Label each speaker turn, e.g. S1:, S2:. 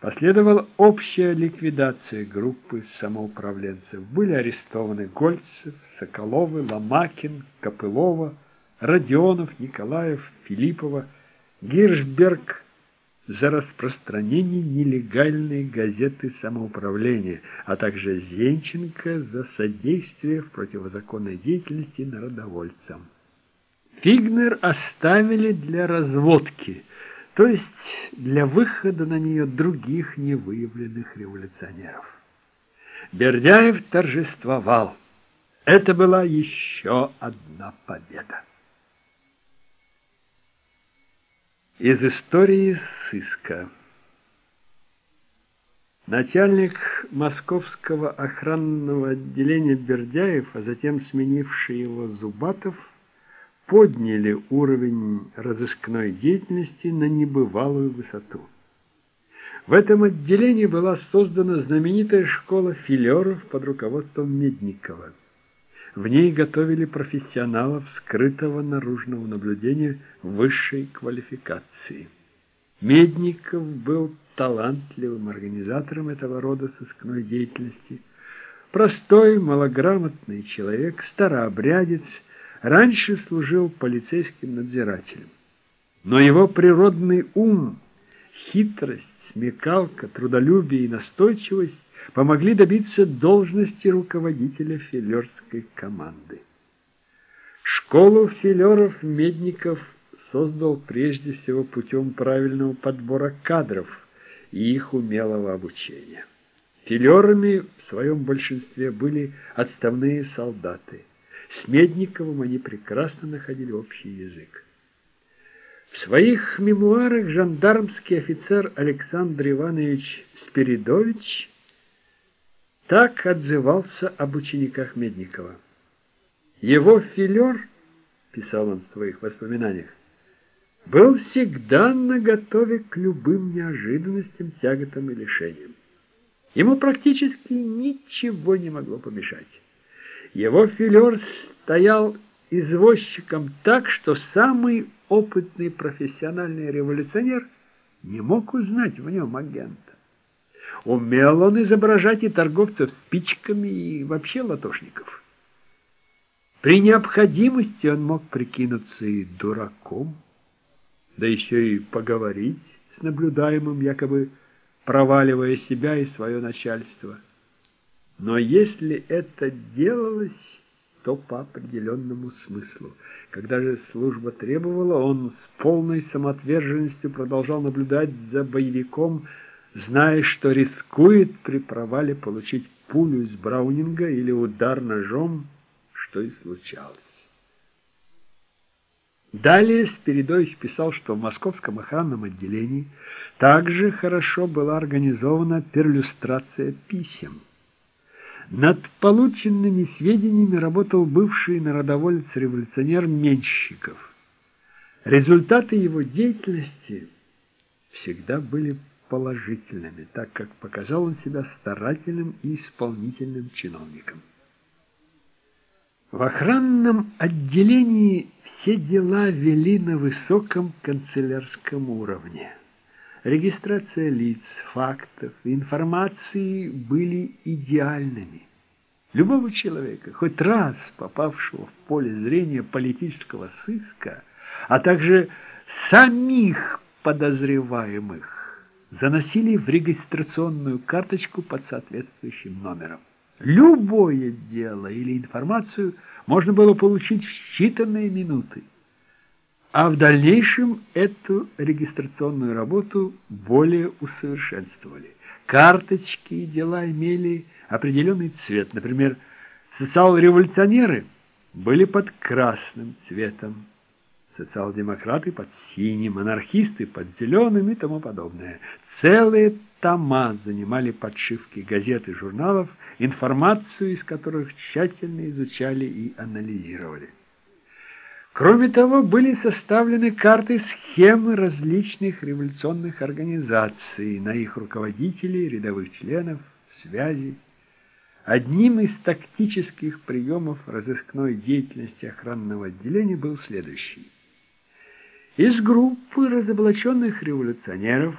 S1: Последовала общая ликвидация группы самоуправленцев. Были арестованы Гольцев, Соколовы, Ломакин, Копылова, Родионов, Николаев, Филиппова, Гиршберг за распространение нелегальной газеты самоуправления, а также Зенченко за содействие в противозаконной деятельности народовольцам. Фигнер оставили для разводки, то есть для выхода на нее других невыявленных революционеров. Бердяев торжествовал. Это была еще одна победа. Из истории сыска. Начальник московского охранного отделения Бердяев, а затем сменивший его Зубатов, подняли уровень разыскной деятельности на небывалую высоту. В этом отделении была создана знаменитая школа филеров под руководством Медникова. В ней готовили профессионалов скрытого наружного наблюдения высшей квалификации. Медников был талантливым организатором этого рода сыскной деятельности. Простой, малограмотный человек, старообрядец, раньше служил полицейским надзирателем. Но его природный ум, хитрость, смекалка, трудолюбие и настойчивость помогли добиться должности руководителя филерской команды. Школу филеров Медников создал прежде всего путем правильного подбора кадров и их умелого обучения. Филерами в своем большинстве были отставные солдаты. С Медниковым они прекрасно находили общий язык. В своих мемуарах жандармский офицер Александр Иванович Спиридович так отзывался об учениках Медникова. Его филер, писал он в своих воспоминаниях, был всегда наготове к любым неожиданностям, тяготам и лишениям. Ему практически ничего не могло помешать. Его филер стоял извозчиком так, что самый опытный профессиональный революционер не мог узнать в нем агента. Умел он изображать и торговцев спичками, и вообще латошников. При необходимости он мог прикинуться и дураком, да еще и поговорить с наблюдаемым, якобы проваливая себя и свое начальство. Но если это делалось, то по определенному смыслу. Когда же служба требовала, он с полной самоотверженностью продолжал наблюдать за боевиком, зная, что рискует при провале получить пулю из Браунинга или удар ножом, что и случалось. Далее Спиридович писал, что в московском охранном отделении также хорошо была организована перлюстрация писем. Над полученными сведениями работал бывший народоволец-революционер Менщиков. Результаты его деятельности всегда были положительными, так как показал он себя старательным и исполнительным чиновником. В охранном отделении все дела вели на высоком канцелярском уровне. Регистрация лиц, фактов, информации были идеальными. Любого человека, хоть раз попавшего в поле зрения политического сыска, а также самих подозреваемых, заносили в регистрационную карточку под соответствующим номером. Любое дело или информацию можно было получить в считанные минуты. А в дальнейшем эту регистрационную работу более усовершенствовали. Карточки и дела имели определенный цвет. Например, социал-революционеры были под красным цветом, социал-демократы под синим, анархисты под зеленым и тому подобное. Целые тома занимали подшивки газет и журналов, информацию из которых тщательно изучали и анализировали. Кроме того, были составлены карты схемы различных революционных организаций, на их руководителей, рядовых членов, связи. Одним из тактических приемов разыскной деятельности охранного отделения был следующий. Из группы разоблаченных революционеров